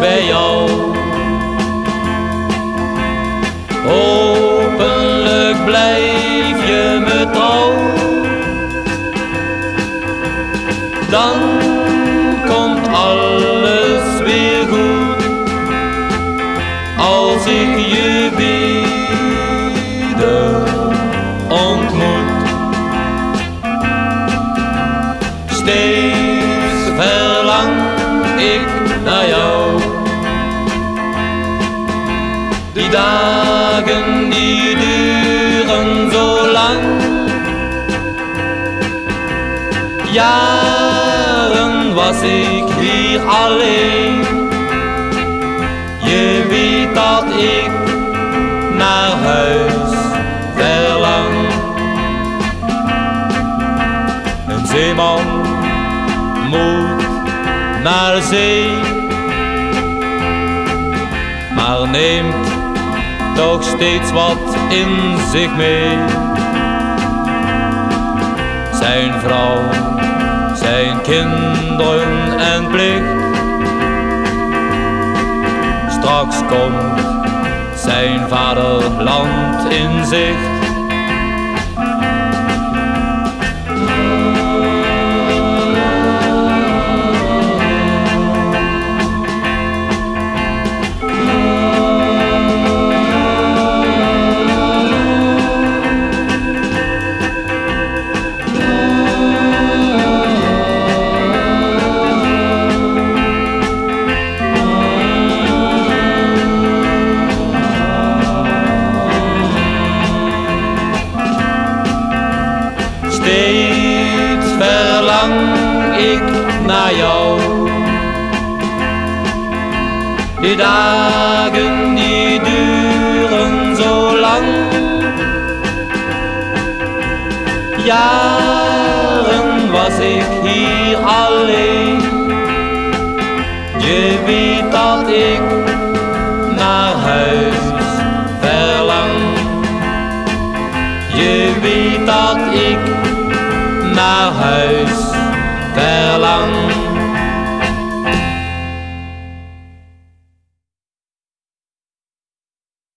bij jou. Hopelijk blijf je me trouw. Dan komt alles weer goed als ik je weer ontmoet. Ik naar. Die dagen die duren zo lang. Jaren was ik hier alleen. Je weet dat ik naar huis verlang. Een zeeman moet naar zee, neemt toch steeds wat in zich mee. Zijn vrouw, zijn kinderen en plicht. Straks komt zijn vaderland in zicht. Steeds verlang ik naar jou. Die dagen die duren zo lang. Jaren was ik hier alleen. Je weet dat ik Je